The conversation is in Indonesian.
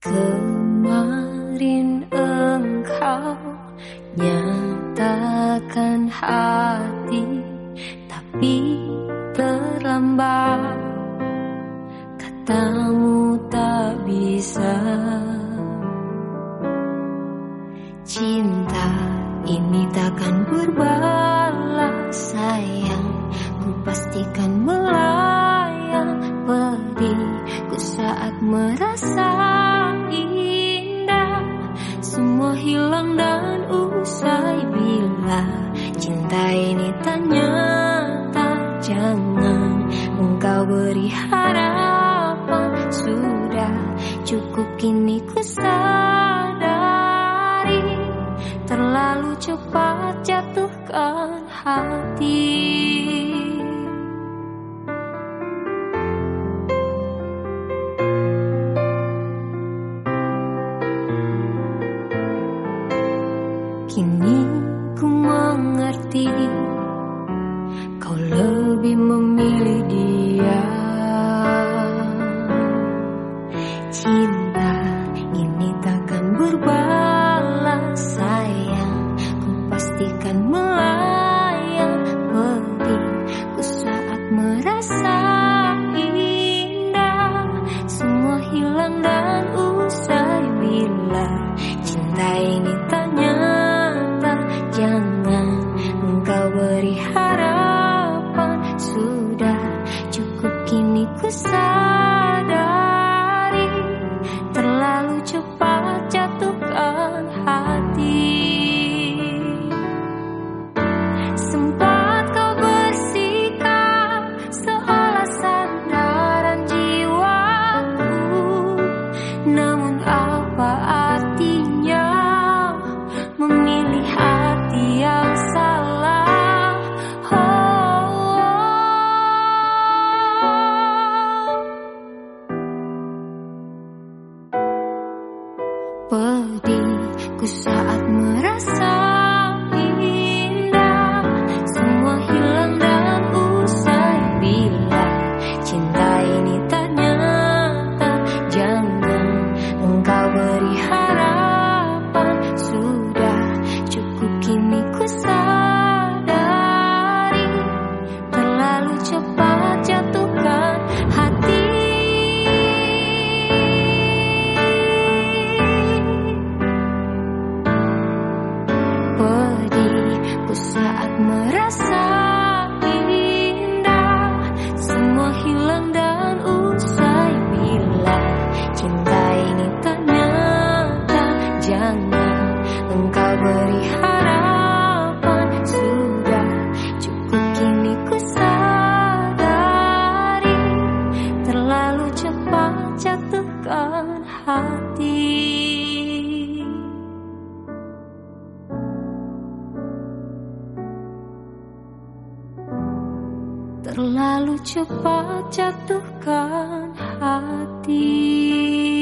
Kemarin engkau nyatakan hati Tapi terlambat. Katamu tak saat merasa semua hilang dan usai bila cinta ini tak nyata. Jangan engkau beri harapan. Sudah cukup kini ku sadari. Terlalu cepat jatuhkan hati Kini ku mengerti Kau lebih memilih dia. Cinta ini takkan berbalas sayang. Ku pastikan melayang pedihku saat merasa indah. Semua hilang dan usai bila cinta ini tanya Pedihku saat merasa beri harapan Sudah. Cukup kini ku sadari Terlalu cepat jatuhkan hati. Terlalu cepat jatuhkan hati